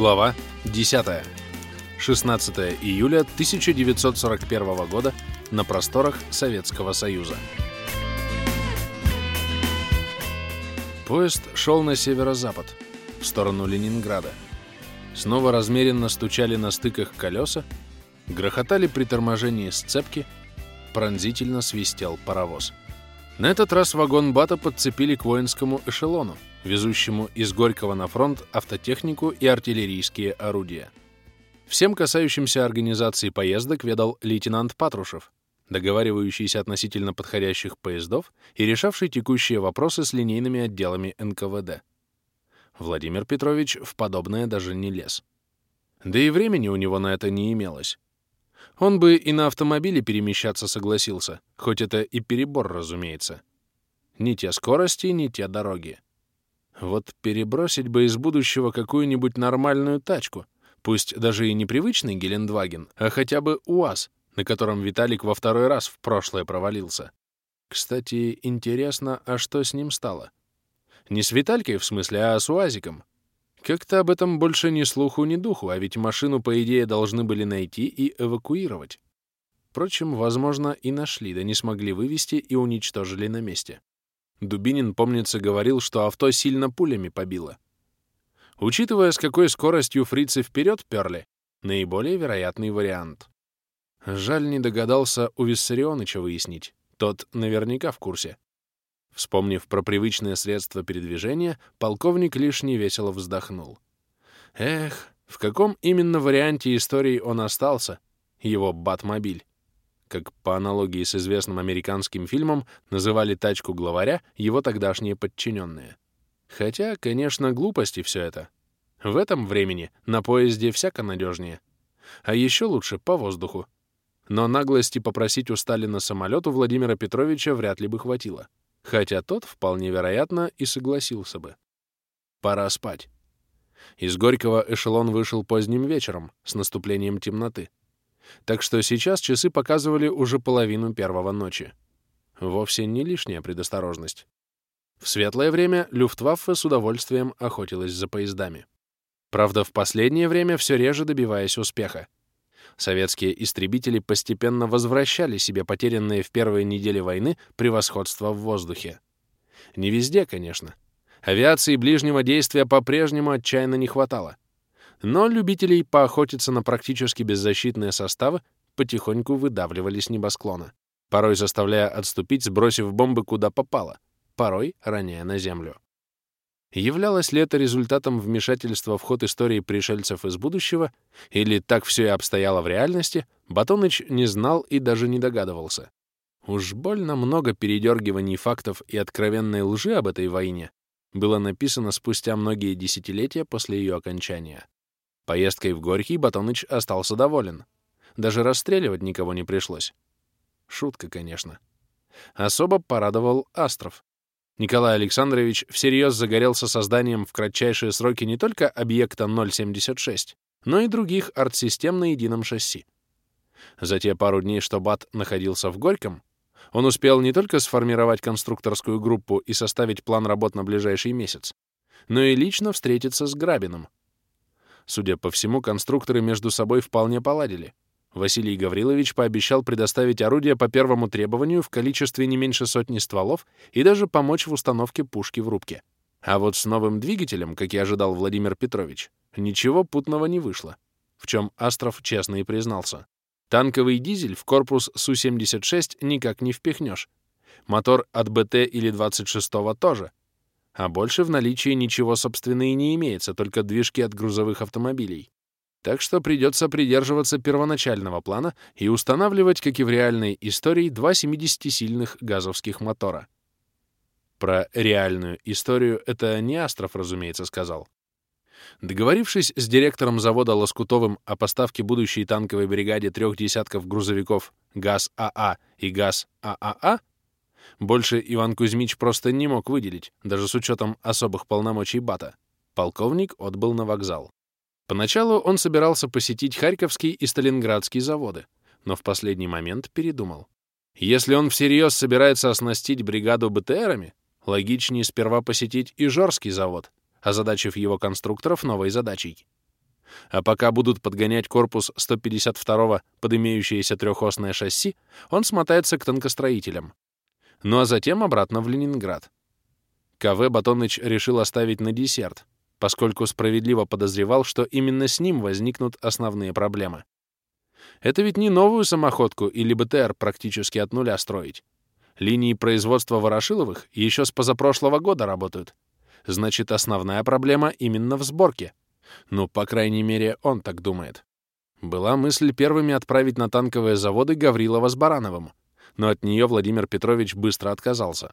Глава 10. 16 июля 1941 года на просторах Советского Союза. Поезд шел на северо-запад, в сторону Ленинграда. Снова размеренно стучали на стыках колеса, грохотали при торможении сцепки, пронзительно свистел паровоз. На этот раз вагон БАТа подцепили к воинскому эшелону, везущему из Горького на фронт автотехнику и артиллерийские орудия. Всем касающимся организации поездок ведал лейтенант Патрушев, договаривающийся относительно подходящих поездов и решавший текущие вопросы с линейными отделами НКВД. Владимир Петрович в подобное даже не лез. Да и времени у него на это не имелось. Он бы и на автомобиле перемещаться согласился, хоть это и перебор, разумеется. Ни те скорости, ни те дороги. Вот перебросить бы из будущего какую-нибудь нормальную тачку, пусть даже и непривычный Гелендваген, а хотя бы УАЗ, на котором Виталик во второй раз в прошлое провалился. Кстати, интересно, а что с ним стало? Не с Виталькой, в смысле, а с УАЗиком. Как-то об этом больше ни слуху, ни духу, а ведь машину, по идее, должны были найти и эвакуировать. Впрочем, возможно, и нашли, да не смогли вывести и уничтожили на месте. Дубинин, помнится, говорил, что авто сильно пулями побило. Учитывая, с какой скоростью фрицы вперед перли, наиболее вероятный вариант. Жаль, не догадался у Виссарионыча выяснить. Тот наверняка в курсе. Вспомнив про привычное средство передвижения, полковник лишь невесело вздохнул. Эх, в каком именно варианте истории он остался, его Батмобиль? Как по аналогии с известным американским фильмом называли тачку главаря его тогдашние подчиненные. Хотя, конечно, глупости все это. В этом времени на поезде всяко надежнее. А еще лучше по воздуху. Но наглости попросить у Сталина самолет у Владимира Петровича вряд ли бы хватило хотя тот, вполне вероятно, и согласился бы. Пора спать. Из Горького эшелон вышел поздним вечером, с наступлением темноты. Так что сейчас часы показывали уже половину первого ночи. Вовсе не лишняя предосторожность. В светлое время Люфтваффе с удовольствием охотилась за поездами. Правда, в последнее время все реже добиваясь успеха советские истребители постепенно возвращали себе потерянное в первые недели войны превосходство в воздухе. Не везде, конечно. Авиации ближнего действия по-прежнему отчаянно не хватало. Но любителей поохотиться на практически беззащитные составы потихоньку выдавливали с небосклона, порой заставляя отступить, сбросив бомбы куда попало, порой роняя на землю. Являлось ли это результатом вмешательства в ход истории пришельцев из будущего, или так все и обстояло в реальности, Батоныч не знал и даже не догадывался. Уж больно много передергиваний фактов и откровенной лжи об этой войне было написано спустя многие десятилетия после ее окончания. Поездкой в Горький Батоныч остался доволен. Даже расстреливать никого не пришлось. Шутка, конечно. Особо порадовал Астров, Николай Александрович всерьез загорелся созданием в кратчайшие сроки не только объекта 076, но и других арт-систем на едином шасси. За те пару дней, что БАТ находился в Горьком, он успел не только сформировать конструкторскую группу и составить план работ на ближайший месяц, но и лично встретиться с Грабиным. Судя по всему, конструкторы между собой вполне поладили — Василий Гаврилович пообещал предоставить орудие по первому требованию в количестве не меньше сотни стволов и даже помочь в установке пушки в рубке. А вот с новым двигателем, как и ожидал Владимир Петрович, ничего путного не вышло, в чем Астров честно и признался. Танковый дизель в корпус Су-76 никак не впихнешь. Мотор от БТ или 26-го тоже. А больше в наличии ничего, собственно, и не имеется, только движки от грузовых автомобилей. Так что придется придерживаться первоначального плана и устанавливать, как и в реальной истории, два 70-сильных газовских мотора. Про реальную историю это не Астров, разумеется, сказал. Договорившись с директором завода Лоскутовым о поставке будущей танковой бригаде трех десятков грузовиков ГАЗ-АА и ГАЗ-ААА, больше Иван Кузьмич просто не мог выделить, даже с учетом особых полномочий БАТа. Полковник отбыл на вокзал. Поначалу он собирался посетить Харьковский и Сталинградский заводы, но в последний момент передумал. Если он всерьез собирается оснастить бригаду БТРами, логичнее сперва посетить Ижорский завод, озадачив его конструкторов новой задачей. А пока будут подгонять корпус 152-го под имеющееся трехосное шасси, он смотается к танкостроителям. Ну а затем обратно в Ленинград. КВ Батоныч решил оставить на десерт, поскольку справедливо подозревал, что именно с ним возникнут основные проблемы. Это ведь не новую самоходку или БТР практически от нуля строить. Линии производства Ворошиловых еще с позапрошлого года работают. Значит, основная проблема именно в сборке. Ну, по крайней мере, он так думает. Была мысль первыми отправить на танковые заводы Гаврилова с Барановым, но от нее Владимир Петрович быстро отказался.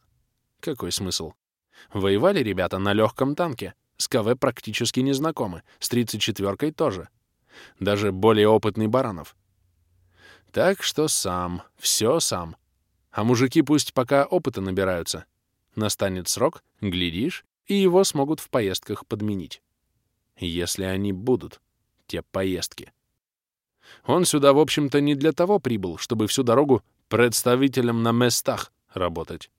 Какой смысл? Воевали ребята на легком танке, с КВ практически не знакомы, с 34-кой тоже. Даже более опытный Баранов. Так что сам, все сам. А мужики пусть пока опыта набираются. Настанет срок, глядишь, и его смогут в поездках подменить. Если они будут, те поездки. Он сюда, в общем-то, не для того прибыл, чтобы всю дорогу представителем на местах работать.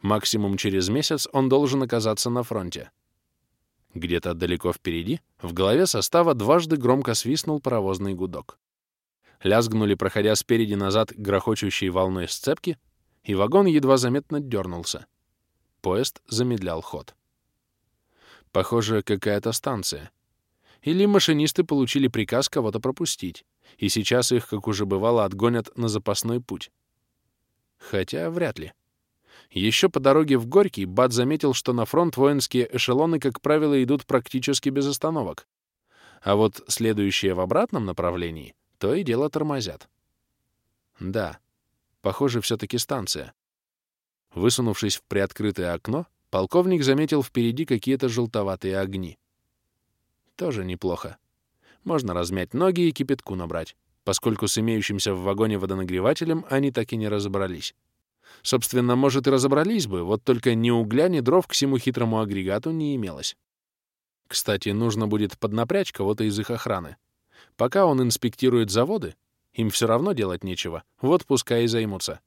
Максимум через месяц он должен оказаться на фронте. Где-то далеко впереди, в голове состава дважды громко свистнул паровозный гудок. Лязгнули, проходя спереди назад грохочущей волной сцепки, и вагон едва заметно дернулся. Поезд замедлял ход. Похоже, какая-то станция. Или машинисты получили приказ кого-то пропустить, и сейчас их, как уже бывало, отгонят на запасной путь. Хотя вряд ли. Еще по дороге в Горький Бат заметил, что на фронт воинские эшелоны, как правило, идут практически без остановок. А вот следующие в обратном направлении то и дело тормозят. Да, похоже, все-таки станция. Высунувшись в приоткрытое окно, полковник заметил впереди какие-то желтоватые огни. Тоже неплохо. Можно размять ноги и кипятку набрать, поскольку с имеющимся в вагоне водонагревателем они так и не разобрались. Собственно, может, и разобрались бы, вот только ни угля, ни дров к всему хитрому агрегату не имелось. Кстати, нужно будет поднапрячь кого-то из их охраны. Пока он инспектирует заводы, им все равно делать нечего, вот пускай и займутся.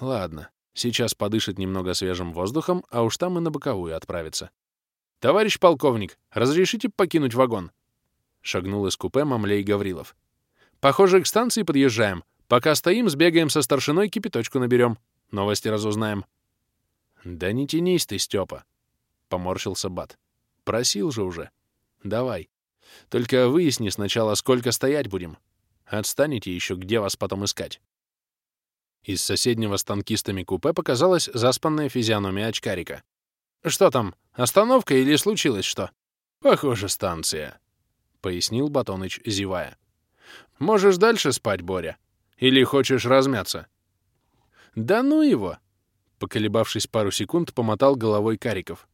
Ладно, Сейчас подышит немного свежим воздухом, а уж там и на боковую отправится. «Товарищ полковник, разрешите покинуть вагон?» Шагнул из купе Мамлей Гаврилов. «Похоже, к станции подъезжаем. Пока стоим, сбегаем со старшиной, кипяточку наберем. Новости разузнаем». «Да не тянись ты, Степа!» — поморщился Бат. «Просил же уже. Давай. Только выясни сначала, сколько стоять будем. Отстанете еще, где вас потом искать». Из соседнего с танкистами купе показалась заспанная физиономия очкарика. «Что там, остановка или случилось что?» «Похоже, станция», — пояснил Батоныч, зевая. «Можешь дальше спать, Боря? Или хочешь размяться?» «Да ну его!» — поколебавшись пару секунд, помотал головой Кариков.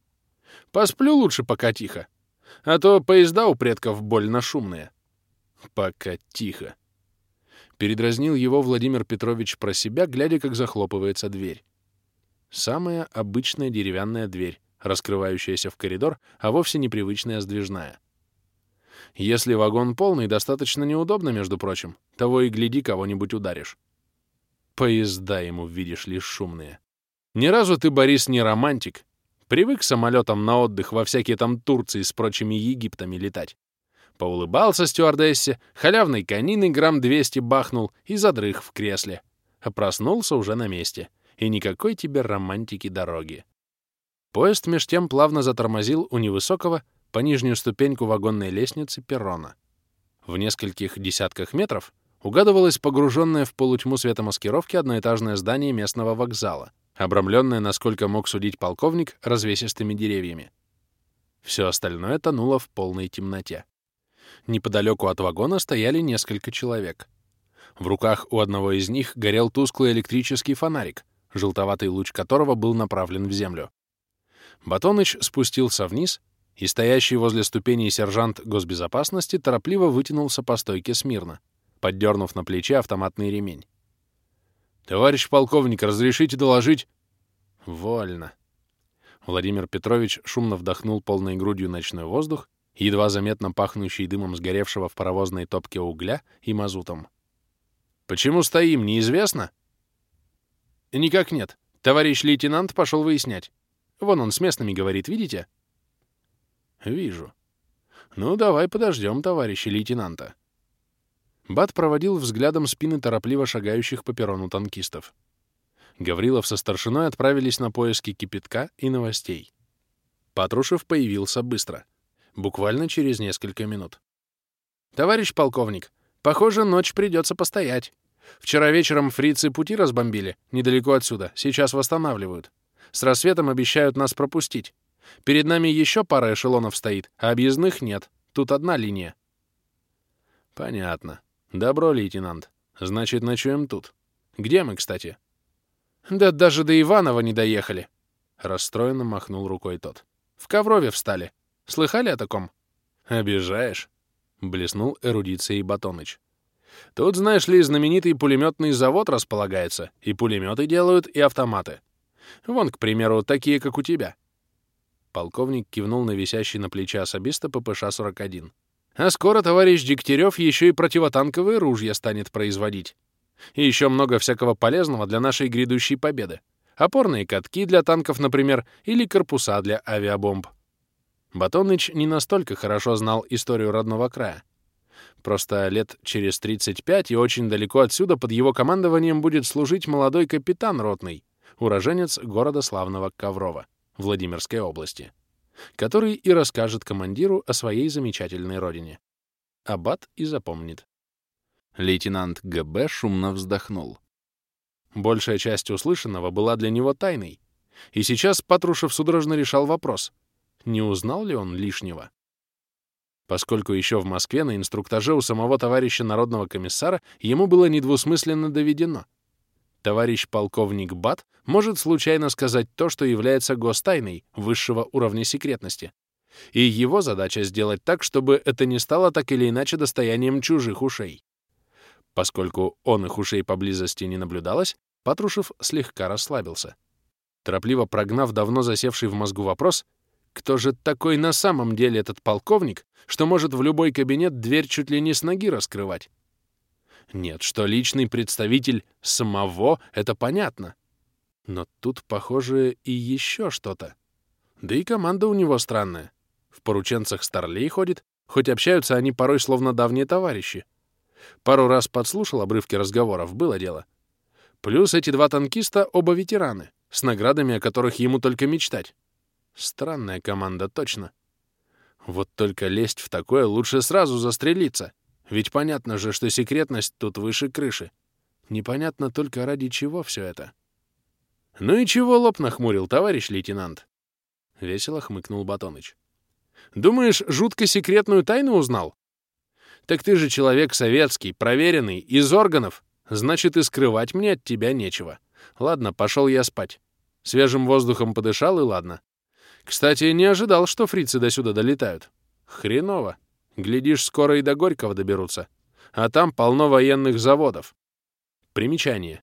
«Посплю лучше пока тихо, а то поезда у предков больно шумные». «Пока тихо», Передразнил его Владимир Петрович про себя, глядя, как захлопывается дверь. Самая обычная деревянная дверь, раскрывающаяся в коридор, а вовсе непривычная сдвижная. Если вагон полный, достаточно неудобно, между прочим. Того и гляди, кого-нибудь ударишь. Поезда ему, видишь ли, шумные. Ни разу ты, Борис, не романтик. Привык самолетом на отдых во всякие там Турции с прочими Египтами летать. Поулыбался стюардессе, халявной конины грамм 200 бахнул и задрых в кресле. А проснулся уже на месте. И никакой тебе романтики дороги. Поезд меж тем плавно затормозил у невысокого, по нижнюю ступеньку вагонной лестницы перрона. В нескольких десятках метров угадывалось погруженное в полутьму светомаскировки одноэтажное здание местного вокзала, обрамленное, насколько мог судить полковник, развесистыми деревьями. Все остальное тонуло в полной темноте. Неподалеку от вагона стояли несколько человек. В руках у одного из них горел тусклый электрический фонарик, желтоватый луч которого был направлен в землю. Батоныч спустился вниз, и стоящий возле ступеней сержант госбезопасности торопливо вытянулся по стойке смирно, поддернув на плече автоматный ремень. «Товарищ полковник, разрешите доложить?» «Вольно». Владимир Петрович шумно вдохнул полной грудью ночной воздух едва заметно пахнущий дымом сгоревшего в паровозной топке угля и мазутом. «Почему стоим, неизвестно?» «Никак нет. Товарищ лейтенант пошел выяснять. Вон он с местными говорит, видите?» «Вижу. Ну, давай подождем, товарищи лейтенанта. Бат проводил взглядом спины торопливо шагающих по перрону танкистов. Гаврилов со старшиной отправились на поиски кипятка и новостей. Патрушев появился быстро, буквально через несколько минут. «Товарищ полковник, похоже, ночь придется постоять. Вчера вечером фрицы пути разбомбили, недалеко отсюда, сейчас восстанавливают. С рассветом обещают нас пропустить. Перед нами еще пара эшелонов стоит, а объездных нет. Тут одна линия». «Понятно. Добро, лейтенант. Значит, ночуем тут. Где мы, кстати?» «Да даже до Иванова не доехали!» Расстроенно махнул рукой тот. «В Коврове встали. Слыхали о таком?» «Обижаешь?» — блеснул эрудицией Батоныч. «Тут, знаешь ли, знаменитый пулеметный завод располагается. И пулеметы делают, и автоматы. Вон, к примеру, такие, как у тебя». Полковник кивнул на висящий на плече особиста ППШ-41. «А скоро товарищ Дегтярев еще и противотанковые ружья станет производить. И еще много всякого полезного для нашей грядущей победы. Опорные катки для танков, например, или корпуса для авиабомб. Батоныч не настолько хорошо знал историю родного края. Просто лет через 35 и очень далеко отсюда под его командованием будет служить молодой капитан ротный, уроженец города славного Коврова, Владимирской области, который и расскажет командиру о своей замечательной родине. Аббат и запомнит. Лейтенант ГБ шумно вздохнул. Большая часть услышанного была для него тайной, и сейчас Патрушев судорожно решал вопрос, не узнал ли он лишнего. Поскольку еще в Москве на инструктаже у самого товарища народного комиссара ему было недвусмысленно доведено. Товарищ полковник Бат может случайно сказать то, что является гостайной высшего уровня секретности. И его задача сделать так, чтобы это не стало так или иначе достоянием чужих ушей. Поскольку он их ушей поблизости не наблюдалось, Патрушев слегка расслабился. Торопливо прогнав давно засевший в мозгу вопрос, кто же такой на самом деле этот полковник, что может в любой кабинет дверь чуть ли не с ноги раскрывать? Нет, что личный представитель самого — это понятно. Но тут, похоже, и еще что-то. Да и команда у него странная. В порученцах старлей ходит, хоть общаются они порой словно давние товарищи. Пару раз подслушал обрывки разговоров, было дело. Плюс эти два танкиста оба ветераны, с наградами, о которых ему только мечтать. Странная команда, точно. Вот только лезть в такое лучше сразу застрелиться. Ведь понятно же, что секретность тут выше крыши. Непонятно только ради чего все это. «Ну и чего лоб нахмурил, товарищ лейтенант?» — весело хмыкнул Батоныч. «Думаешь, жутко секретную тайну узнал? Так ты же человек советский, проверенный, из органов. Значит, и скрывать мне от тебя нечего. Ладно, пошел я спать. Свежим воздухом подышал, и ладно. Кстати, не ожидал, что фрицы до сюда долетают. Хреново. Глядишь, скоро и до Горького доберутся. А там полно военных заводов. Примечание.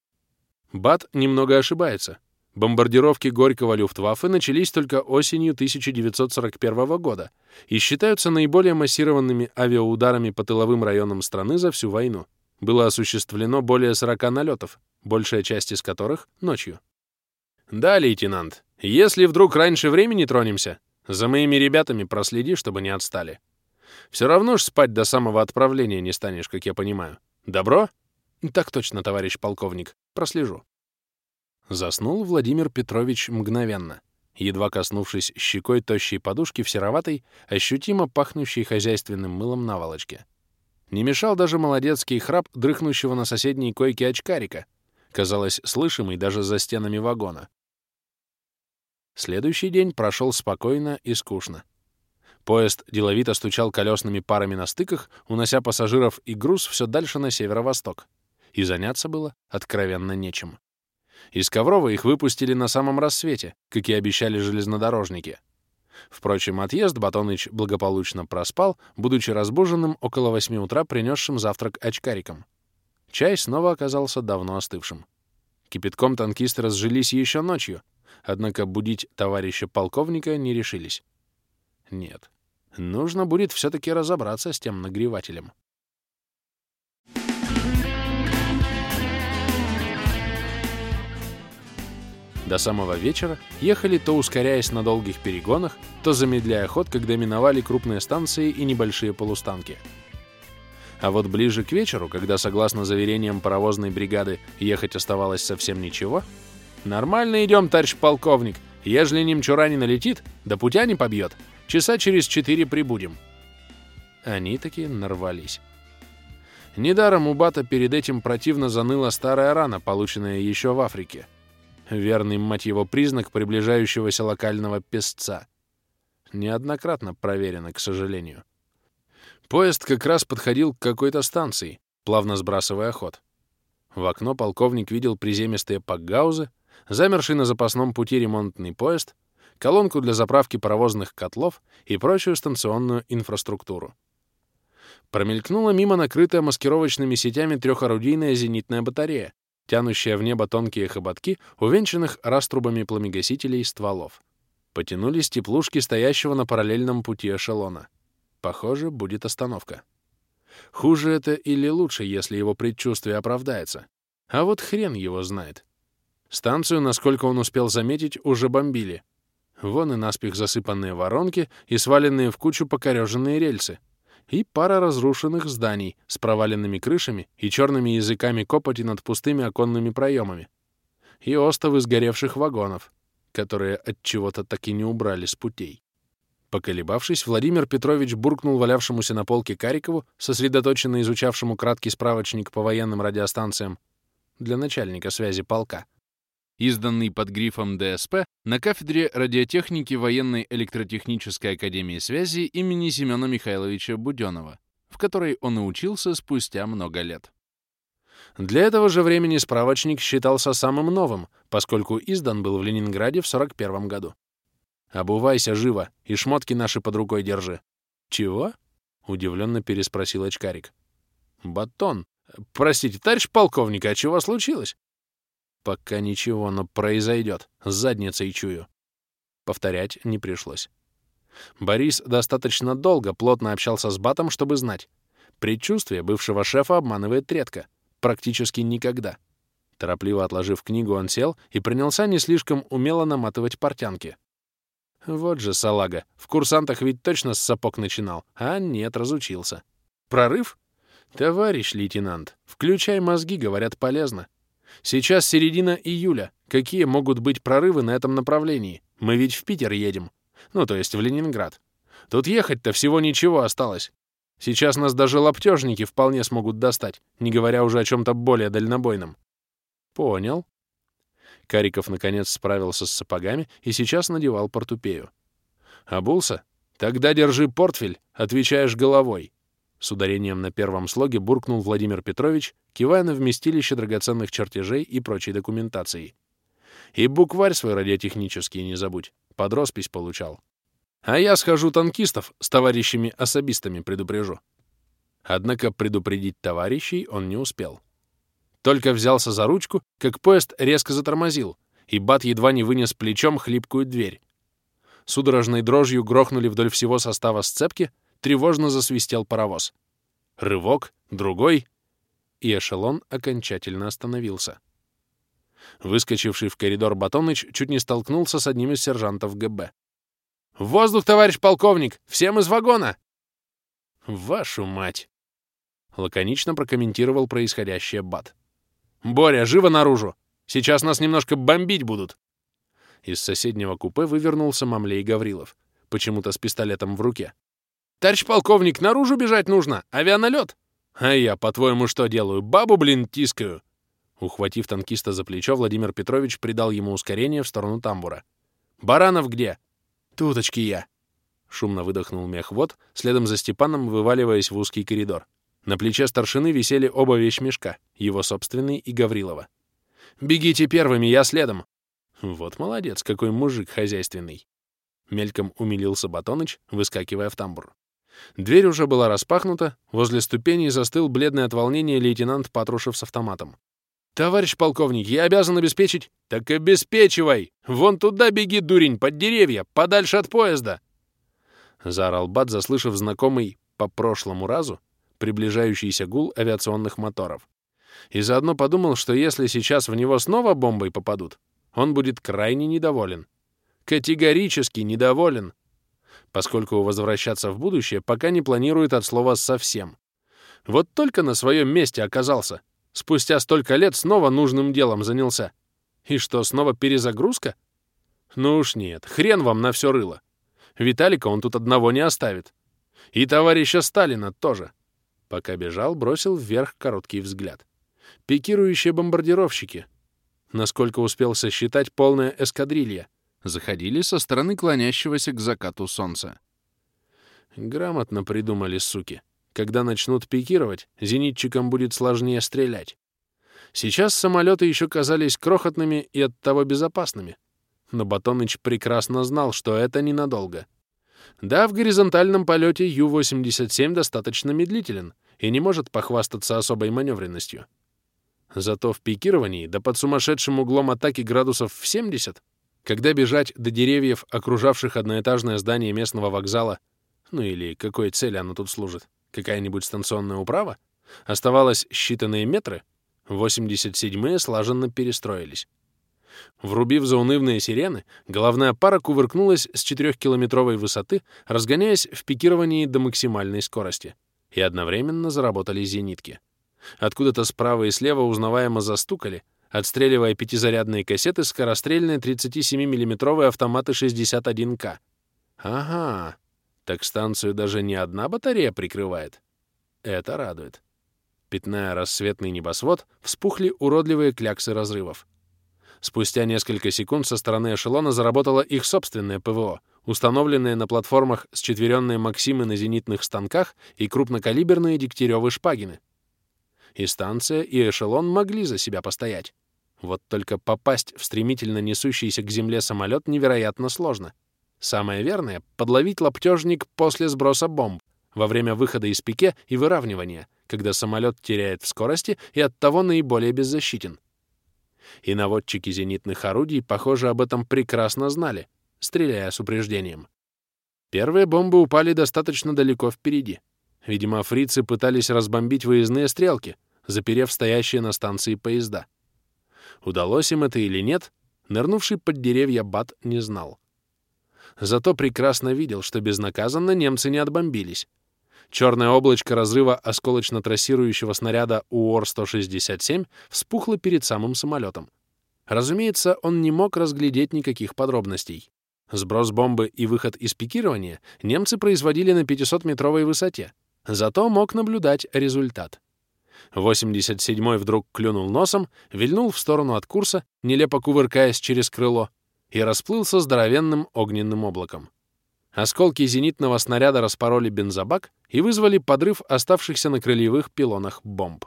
Бат немного ошибается. Бомбардировки Горького Люфтваффе начались только осенью 1941 года и считаются наиболее массированными авиаударами по тыловым районам страны за всю войну. Было осуществлено более 40 налетов, большая часть из которых — ночью. «Да, лейтенант, если вдруг раньше времени тронемся, за моими ребятами проследи, чтобы не отстали. Все равно ж спать до самого отправления не станешь, как я понимаю. Добро?» «Так точно, товарищ полковник. Прослежу». Заснул Владимир Петрович мгновенно, едва коснувшись щекой тощей подушки в сероватой, ощутимо пахнущей хозяйственным мылом наволочке. Не мешал даже молодецкий храп дрыхнущего на соседней койке очкарика, казалось, слышимый даже за стенами вагона. Следующий день прошел спокойно и скучно. Поезд деловито стучал колесными парами на стыках, унося пассажиров и груз все дальше на северо-восток. И заняться было откровенно нечем. Из Коврова их выпустили на самом рассвете, как и обещали железнодорожники. Впрочем, отъезд Батоныч благополучно проспал, будучи разбуженным около восьми утра принесшим завтрак очкариком. Чай снова оказался давно остывшим. Кипятком танкисты разжились еще ночью, однако будить товарища полковника не решились. Нет, нужно будет все-таки разобраться с тем нагревателем. До самого вечера ехали то ускоряясь на долгих перегонах, то замедляя ход, когда миновали крупные станции и небольшие полустанки. А вот ближе к вечеру, когда, согласно заверениям паровозной бригады, ехать оставалось совсем ничего, «Нормально идем, товарищ полковник. Ежели немчура не налетит, да путя не побьет, часа через четыре прибудем». Они таки нарвались. Недаром у Бата перед этим противно заныла старая рана, полученная еще в Африке. Верный, мать его, признак приближающегося локального песца. Неоднократно проверено, к сожалению. Поезд как раз подходил к какой-то станции, плавно сбрасывая ход. В окно полковник видел приземистые пакгаузы, замерший на запасном пути ремонтный поезд, колонку для заправки паровозных котлов и прочую станционную инфраструктуру. Промелькнула мимо накрытая маскировочными сетями трехорудийная зенитная батарея, тянущая в небо тонкие хоботки, увенчанных раструбами пламегасителей стволов. Потянулись теплушки стоящего на параллельном пути эшелона. Похоже, будет остановка. Хуже это или лучше, если его предчувствие оправдается? А вот хрен его знает. Станцию, насколько он успел заметить, уже бомбили. Вон и наспех засыпанные воронки и сваленные в кучу покореженные рельсы — и пара разрушенных зданий с проваленными крышами и черными языками копоти над пустыми оконными проемами, и остовы сгоревших вагонов, которые от чего-то так и не убрали с путей. Поколебавшись, Владимир Петрович буркнул валявшемуся на полке Карикову, сосредоточенно изучавшему краткий справочник по военным радиостанциям для начальника связи полка — изданный под грифом ДСП на кафедре радиотехники Военной электротехнической академии связи имени Семена Михайловича Буденова, в которой он учился спустя много лет. Для этого же времени справочник считался самым новым, поскольку издан был в Ленинграде в 41 году. «Обувайся живо и шмотки наши под рукой держи». «Чего?» — удивленно переспросил очкарик. «Батон. Простите, товарищ полковник, а чего случилось?» Пока ничего, но произойдет. Задницей чую. Повторять не пришлось. Борис достаточно долго плотно общался с Батом, чтобы знать. Предчувствие бывшего шефа обманывает редко. Практически никогда. Торопливо отложив книгу, он сел и принялся не слишком умело наматывать портянки. Вот же салага. В курсантах ведь точно с сапог начинал. А нет, разучился. Прорыв? Товарищ лейтенант, включай мозги, говорят, полезно. Сейчас середина июля. Какие могут быть прорывы на этом направлении? Мы ведь в Питер едем. Ну, то есть в Ленинград. Тут ехать-то всего ничего осталось. Сейчас нас даже лаптежники вполне смогут достать, не говоря уже о чем-то более дальнобойном. Понял. Кариков наконец справился с сапогами и сейчас надевал портупею. Обулся? Тогда держи портфель, отвечаешь головой. С ударением на первом слоге буркнул Владимир Петрович, кивая на вместилище драгоценных чертежей и прочей документации. И букварь свой радиотехнический не забудь. Под роспись получал. А я схожу танкистов с товарищами-особистами предупрежу. Однако предупредить товарищей он не успел. Только взялся за ручку, как поезд резко затормозил, и Бат едва не вынес плечом хлипкую дверь. Судорожной дрожью грохнули вдоль всего состава сцепки, тревожно засвистел паровоз. Рывок, другой, и эшелон окончательно остановился. Выскочивший в коридор Батоныч чуть не столкнулся с одним из сержантов ГБ. «В воздух, товарищ полковник! Всем из вагона!» «Вашу мать!» — лаконично прокомментировал происходящее Бат. «Боря, живо наружу! Сейчас нас немножко бомбить будут!» Из соседнего купе вывернулся Мамлей Гаврилов, почему-то с пистолетом в руке. «Товарищ полковник, наружу бежать нужно! Авианалет!» «А я, по-твоему, что делаю? Бабу, блин, тискаю!» Ухватив танкиста за плечо, Владимир Петрович придал ему ускорение в сторону тамбура. «Баранов где?» «Туточки я!» Шумно выдохнул мехвод, следом за Степаном вываливаясь в узкий коридор. На плече старшины висели оба вещмешка, его собственный и Гаврилова. «Бегите первыми, я следом!» Вот молодец, какой мужик хозяйственный. Мельком умилился Батоныч, выскакивая в тамбур. Дверь уже была распахнута, возле ступеней застыл бледный от волнения лейтенант Патрушев с автоматом. «Товарищ полковник, я обязан обеспечить...» «Так обеспечивай! Вон туда беги, дурень, под деревья, подальше от поезда!» Заорал Бат, заслышав знакомый по прошлому разу приближающийся гул авиационных моторов. И заодно подумал, что если сейчас в него снова бомбой попадут, он будет крайне недоволен. Категорически недоволен, поскольку возвращаться в будущее пока не планирует от слова «совсем». Вот только на своем месте оказался. Спустя столько лет снова нужным делом занялся. И что, снова перезагрузка? Ну уж нет, хрен вам на все рыло. Виталика он тут одного не оставит. И товарища Сталина тоже. Пока бежал, бросил вверх короткий взгляд. Пикирующие бомбардировщики. Насколько успел сосчитать полная эскадрилья. Заходили со стороны клонящегося к закату солнца. Грамотно придумали, суки. Когда начнут пикировать, зенитчикам будет сложнее стрелять. Сейчас самолеты еще казались крохотными и оттого безопасными. Но Батоныч прекрасно знал, что это ненадолго. Да, в горизонтальном полете Ю-87 достаточно медлителен и не может похвастаться особой маневренностью. Зато в пикировании, да под сумасшедшим углом атаки градусов в 70, когда бежать до деревьев, окружавших одноэтажное здание местного вокзала, ну или какой цели оно тут служит, какая-нибудь станционная управа, оставалось считанные метры, 87-е слаженно перестроились. Врубив заунывные сирены, головная пара кувыркнулась с 4-километровой высоты, разгоняясь в пикировании до максимальной скорости. И одновременно заработали зенитки. Откуда-то справа и слева узнаваемо застукали, отстреливая пятизарядные кассеты скорострельные 37 миллиметровые автоматы 61К. Ага, так станцию даже не одна батарея прикрывает. Это радует. Пятная рассветный небосвод, вспухли уродливые кляксы разрывов. Спустя несколько секунд со стороны эшелона заработало их собственное ПВО, установленные на платформах счетверенные «Максимы» на зенитных станках и крупнокалиберные «Дегтяревы-Шпагины». И станция, и эшелон могли за себя постоять. Вот только попасть в стремительно несущийся к земле самолет невероятно сложно — Самое верное — подловить лаптежник после сброса бомб, во время выхода из пике и выравнивания, когда самолет теряет в скорости и оттого наиболее беззащитен. И наводчики зенитных орудий, похоже, об этом прекрасно знали, стреляя с упреждением. Первые бомбы упали достаточно далеко впереди. Видимо, фрицы пытались разбомбить выездные стрелки, заперев стоящие на станции поезда. Удалось им это или нет, нырнувший под деревья Бат не знал. Зато прекрасно видел, что безнаказанно немцы не отбомбились. Черное облачко разрыва осколочно-трассирующего снаряда УОР-167 вспухло перед самым самолетом. Разумеется, он не мог разглядеть никаких подробностей. Сброс бомбы и выход из пикирования немцы производили на 500-метровой высоте, зато мог наблюдать результат. 87-й вдруг клюнул носом, вильнул в сторону от курса, нелепо кувыркаясь через крыло, и расплылся здоровенным огненным облаком. Осколки зенитного снаряда распороли бензобак и вызвали подрыв оставшихся на крыльевых пилонах бомб.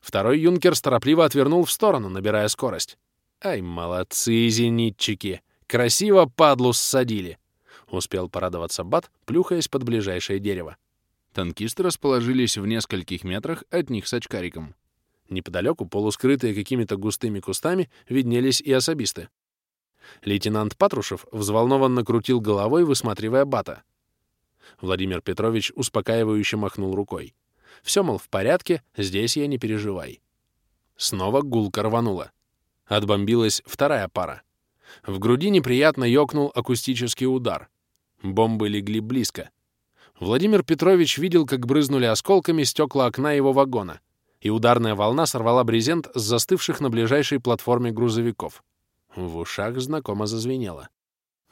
Второй юнкер торопливо отвернул в сторону, набирая скорость. «Ай, молодцы, зенитчики! Красиво падлу ссадили!» Успел порадоваться Бат, плюхаясь под ближайшее дерево. Танкисты расположились в нескольких метрах от них с очкариком. Неподалеку, полускрытые какими-то густыми кустами, виднелись и особисты. Лейтенант Патрушев взволнованно крутил головой, высматривая бата. Владимир Петрович успокаивающе махнул рукой. «Все, мол, в порядке, здесь я не переживай». Снова гулко рванула. Отбомбилась вторая пара. В груди неприятно ёкнул акустический удар. Бомбы легли близко. Владимир Петрович видел, как брызнули осколками стекла окна его вагона, и ударная волна сорвала брезент с застывших на ближайшей платформе грузовиков. В ушах знакомо зазвенело.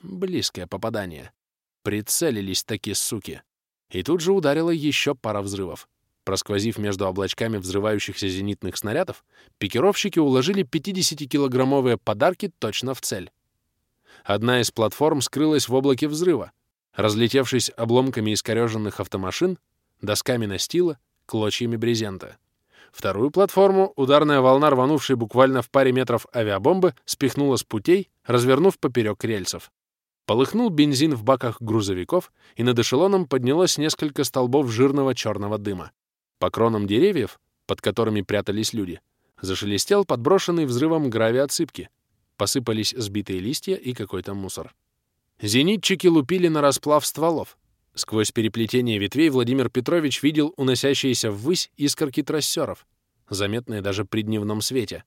Близкое попадание. Прицелились такие суки. И тут же ударила еще пара взрывов. Просквозив между облачками взрывающихся зенитных снарядов, пикировщики уложили 50-килограммовые подарки точно в цель. Одна из платформ скрылась в облаке взрыва, разлетевшись обломками искореженных автомашин, досками настила, клочьями брезента. Вторую платформу ударная волна, рванувшей буквально в паре метров авиабомбы, спихнула с путей, развернув поперек рельсов. Полыхнул бензин в баках грузовиков, и над эшелоном поднялось несколько столбов жирного черного дыма. По кронам деревьев, под которыми прятались люди, зашелестел подброшенный взрывом гравий отсыпки. Посыпались сбитые листья и какой-то мусор. Зенитчики лупили на расплав стволов, Сквозь переплетение ветвей Владимир Петрович видел уносящиеся ввысь искорки трассеров, заметные даже при дневном свете.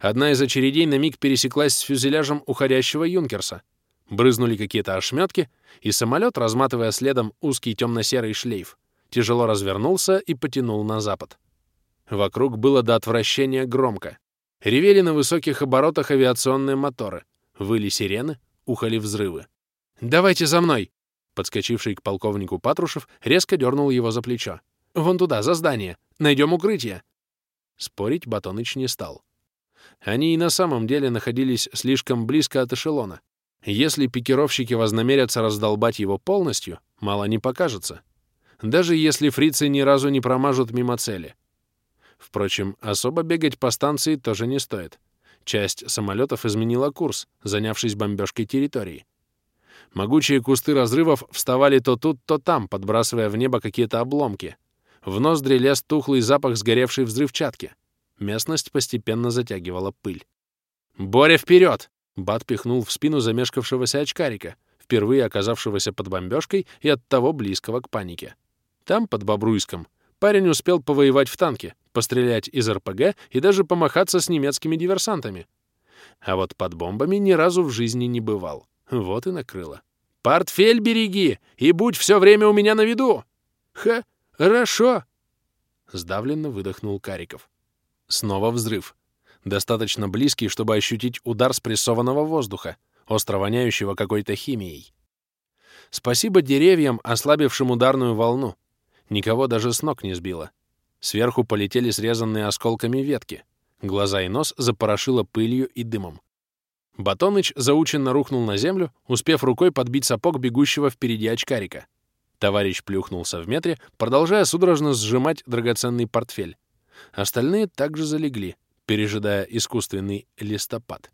Одна из очередей на миг пересеклась с фюзеляжем уходящего Юнкерса. Брызнули какие-то ошметки, и самолет, разматывая следом узкий темно-серый шлейф, тяжело развернулся и потянул на запад. Вокруг было до отвращения громко. Ревели на высоких оборотах авиационные моторы, выли сирены, ухали взрывы. «Давайте за мной!» Подскочивший к полковнику Патрушев резко дернул его за плечо. «Вон туда, за здание! Найдем укрытие!» Спорить Батоныч не стал. Они и на самом деле находились слишком близко от эшелона. Если пикировщики вознамерятся раздолбать его полностью, мало не покажется. Даже если фрицы ни разу не промажут мимо цели. Впрочем, особо бегать по станции тоже не стоит. Часть самолетов изменила курс, занявшись бомбежкой территории. Могучие кусты разрывов вставали то тут, то там, подбрасывая в небо какие-то обломки. В ноздри лез тухлый запах сгоревшей взрывчатки. Местность постепенно затягивала пыль. «Боря, вперед!» Бат пихнул в спину замешкавшегося очкарика, впервые оказавшегося под бомбежкой и оттого близкого к панике. Там, под Бобруйском, парень успел повоевать в танке, пострелять из РПГ и даже помахаться с немецкими диверсантами. А вот под бомбами ни разу в жизни не бывал. Вот и накрыло. «Портфель береги и будь все время у меня на виду!» «Ха, хорошо!» Сдавленно выдохнул Кариков. Снова взрыв. Достаточно близкий, чтобы ощутить удар спрессованного воздуха, остро воняющего какой-то химией. Спасибо деревьям, ослабившим ударную волну. Никого даже с ног не сбило. Сверху полетели срезанные осколками ветки. Глаза и нос запорошило пылью и дымом. Батоныч заученно рухнул на землю, успев рукой подбить сапог бегущего впереди очкарика. Товарищ плюхнулся в метре, продолжая судорожно сжимать драгоценный портфель. Остальные также залегли, пережидая искусственный листопад.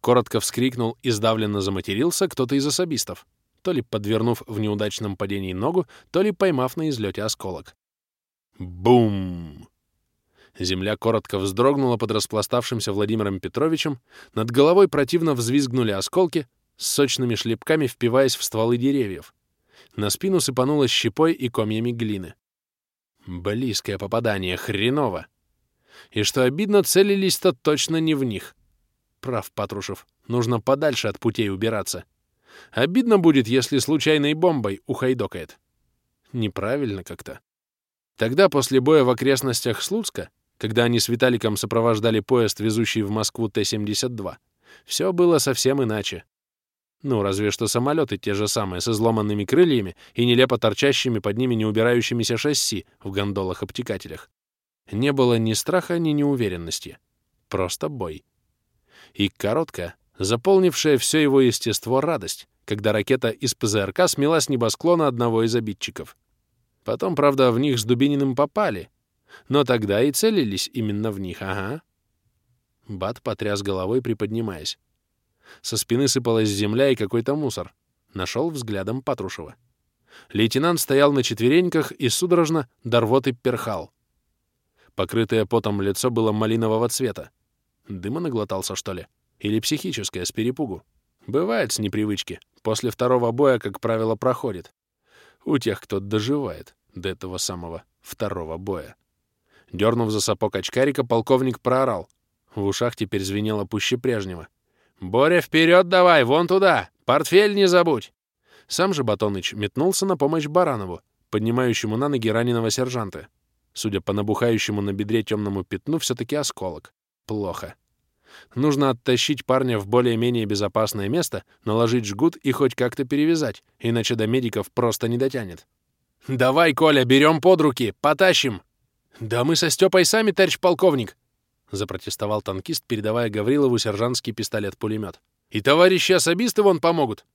Коротко вскрикнул и сдавленно заматерился кто-то из особистов, то ли подвернув в неудачном падении ногу, то ли поймав на излете осколок. Бум! Земля коротко вздрогнула под распластавшимся Владимиром Петровичем, над головой противно взвизгнули осколки, с сочными шлепками впиваясь в стволы деревьев. На спину сыпануло щепой и комьями глины. Близкое попадание, хреново. И что обидно, целились-то точно не в них. Прав Патрушев, нужно подальше от путей убираться. Обидно будет, если случайной бомбой ухайдокает. Неправильно как-то. Тогда, после боя в окрестностях Слуцка, когда они с Виталиком сопровождали поезд, везущий в Москву Т-72, все было совсем иначе. Ну, разве что самолеты те же самые, с изломанными крыльями и нелепо торчащими под ними неубирающимися шасси в гондолах-обтекателях. Не было ни страха, ни неуверенности. Просто бой. И короткая, заполнившая все его естество радость, когда ракета из ПЗРК смела с небосклона одного из обидчиков. Потом, правда, в них с Дубининым попали. Но тогда и целились именно в них, ага. Бат потряс головой, приподнимаясь. Со спины сыпалась земля и какой-то мусор. Нашел взглядом Патрушева. Лейтенант стоял на четвереньках и судорожно до рвоты перхал. Покрытое потом лицо было малинового цвета. Дыма наглотался, что ли? Или психическое, с перепугу? Бывает с непривычки. После второго боя, как правило, проходит. У тех, кто доживает до этого самого второго боя. Дернув за сапог очкарика, полковник проорал. В ушах теперь звенело пуще прежнего. «Боря, вперед давай, вон туда! Портфель не забудь!» Сам же Батоныч метнулся на помощь Баранову, поднимающему на ноги раненого сержанта. Судя по набухающему на бедре темному пятну, все-таки осколок. Плохо. Нужно оттащить парня в более-менее безопасное место, наложить жгут и хоть как-то перевязать, иначе до медиков просто не дотянет. «Давай, Коля, берем под руки, потащим!» «Да мы со Степой сами, товарищ полковник!» — запротестовал танкист, передавая Гаврилову сержантский пистолет-пулемет. «И товарищи особисты вон помогут!»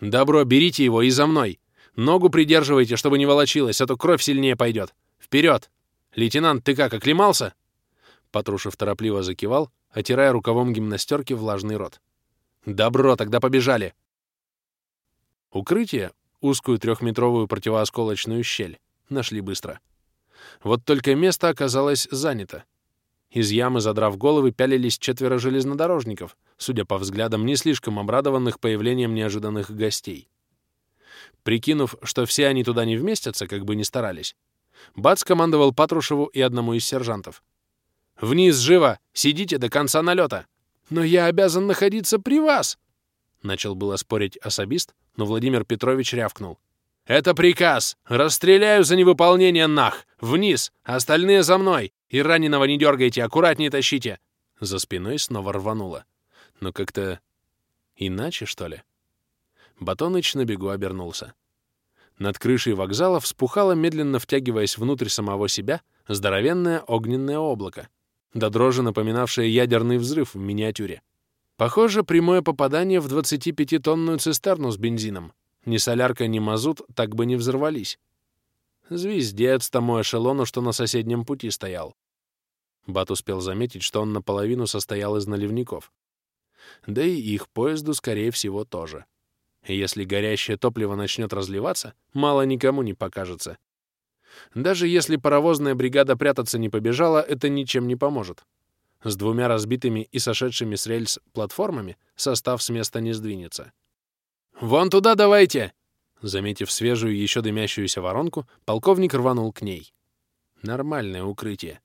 «Добро, берите его и за мной! Ногу придерживайте, чтобы не волочилось, а то кровь сильнее пойдет! Вперед! Лейтенант, ты как, оклемался?» Патрушев торопливо закивал, отирая рукавом гимнастерки влажный рот. «Добро, тогда побежали!» Укрытие, узкую трехметровую противоосколочную щель, нашли быстро. Вот только место оказалось занято. Из ямы, задрав головы, пялились четверо железнодорожников, судя по взглядам, не слишком обрадованных появлением неожиданных гостей. Прикинув, что все они туда не вместятся, как бы ни старались, Бац командовал Патрушеву и одному из сержантов. Вниз, живо! Сидите до конца налета! Но я обязан находиться при вас!» Начал было спорить особист, но Владимир Петрович рявкнул. «Это приказ! Расстреляю за невыполнение нах! Вниз! Остальные за мной! И раненого не дергайте, аккуратнее тащите!» За спиной снова рвануло. Но как-то иначе, что ли? Батоныч на бегу обернулся. Над крышей вокзала вспухало, медленно втягиваясь внутрь самого себя, здоровенное огненное облако, до дрожи напоминавшее ядерный взрыв в миниатюре. Похоже, прямое попадание в 25-тонную цистерну с бензином. Ни солярка, ни мазут так бы не взорвались. Звездец тому эшелону, что на соседнем пути стоял. Бат успел заметить, что он наполовину состоял из наливников. Да и их поезду, скорее всего, тоже. Если горящее топливо начнет разливаться, мало никому не покажется. Даже если паровозная бригада прятаться не побежала, это ничем не поможет. С двумя разбитыми и сошедшими с рельс платформами состав с места не сдвинется. «Вон туда давайте!» Заметив свежую, еще дымящуюся воронку, полковник рванул к ней. Нормальное укрытие.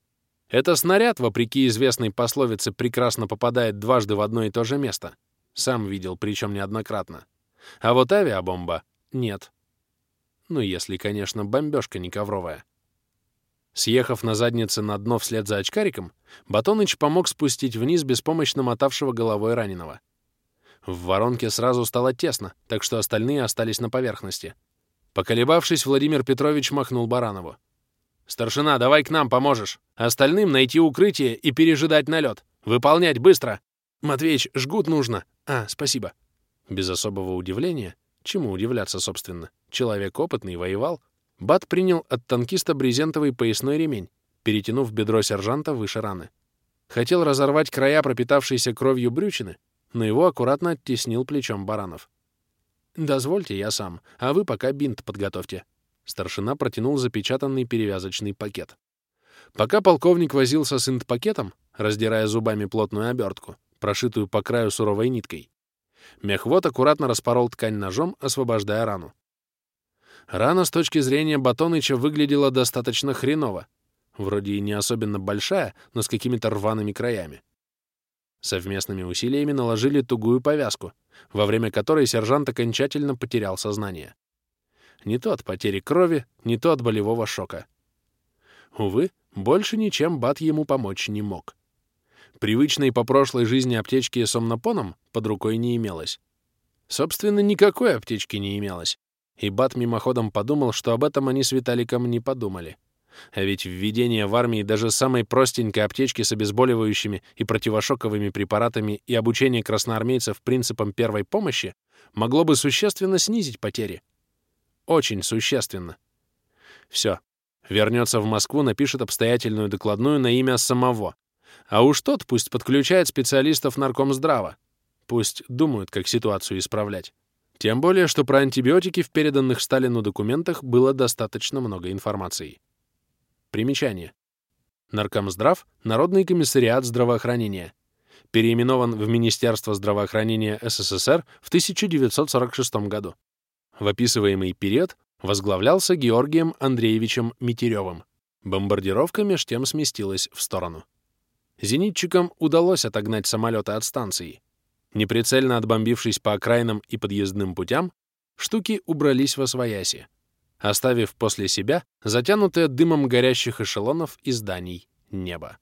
Это снаряд, вопреки известной пословице, прекрасно попадает дважды в одно и то же место. Сам видел, причем неоднократно. А вот авиабомба — нет. Ну, если, конечно, бомбежка не ковровая. Съехав на заднице на дно вслед за очкариком, Батоныч помог спустить вниз беспомощно мотавшего головой раненого. В воронке сразу стало тесно, так что остальные остались на поверхности. Поколебавшись, Владимир Петрович махнул Баранову. «Старшина, давай к нам поможешь. Остальным найти укрытие и пережидать налет. Выполнять быстро. Матвеич, жгут нужно. А, спасибо». Без особого удивления, чему удивляться, собственно, человек опытный, воевал, Бат принял от танкиста брезентовый поясной ремень, перетянув бедро сержанта выше раны. Хотел разорвать края пропитавшейся кровью брючины, но его аккуратно оттеснил плечом Баранов. «Дозвольте, я сам, а вы пока бинт подготовьте». Старшина протянул запечатанный перевязочный пакет. Пока полковник возился с инт-пакетом, раздирая зубами плотную обертку, прошитую по краю суровой ниткой, Мехвод аккуратно распорол ткань ножом, освобождая рану. Рана с точки зрения Батоныча выглядела достаточно хреново. Вроде и не особенно большая, но с какими-то рваными краями. Совместными усилиями наложили тугую повязку, во время которой сержант окончательно потерял сознание. Не то от потери крови, не то от болевого шока. Увы, больше ничем Бат ему помочь не мог. Привычной по прошлой жизни аптечки с под рукой не имелось. Собственно, никакой аптечки не имелось. И Бат мимоходом подумал, что об этом они с Виталиком не подумали. А ведь введение в армии даже самой простенькой аптечки с обезболивающими и противошоковыми препаратами и обучение красноармейцев принципам первой помощи могло бы существенно снизить потери. Очень существенно. Все. Вернется в Москву, напишет обстоятельную докладную на имя самого, а уж тот пусть подключает специалистов наркомздрава. Пусть думают, как ситуацию исправлять. Тем более, что про антибиотики в переданных Сталину документах было достаточно много информации. Примечание. Наркомздрав — Народный комиссариат здравоохранения. Переименован в Министерство здравоохранения СССР в 1946 году. В описываемый период возглавлялся Георгием Андреевичем Митеревым. Бомбардировка меж тем сместилась в сторону. Зенитчикам удалось отогнать самолеты от станции. Неприцельно отбомбившись по окраинам и подъездным путям, штуки убрались во свояси, оставив после себя затянутое дымом горящих эшелонов и зданий небо.